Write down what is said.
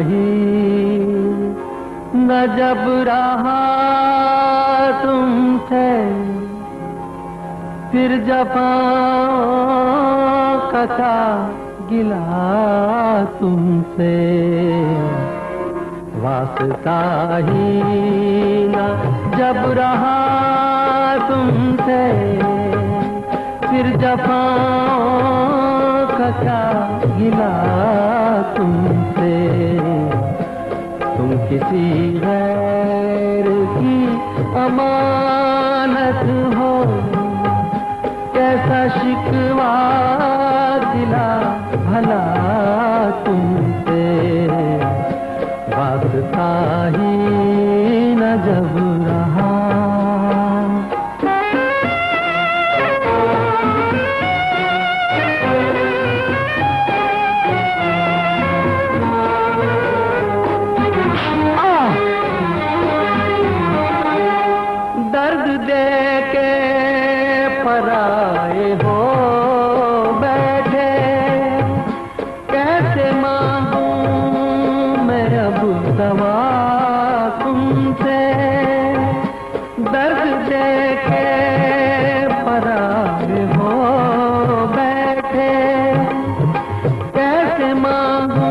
ही न जब रहा तुमसे फिर जफा कथा गिला तुमसे। वास्ता ही न जब रहा तुमसे फिर जफा कथा गिला तुम किसी गैर की अमानत हो कैसा शिकवा दिला भला तुमसे। वास्ता ही न जब पराए हो बैठे। कैसे मांगूं मैं अब दवा तुमसे? दर्द देखे पराए हो बैठे। कैसे मांगूं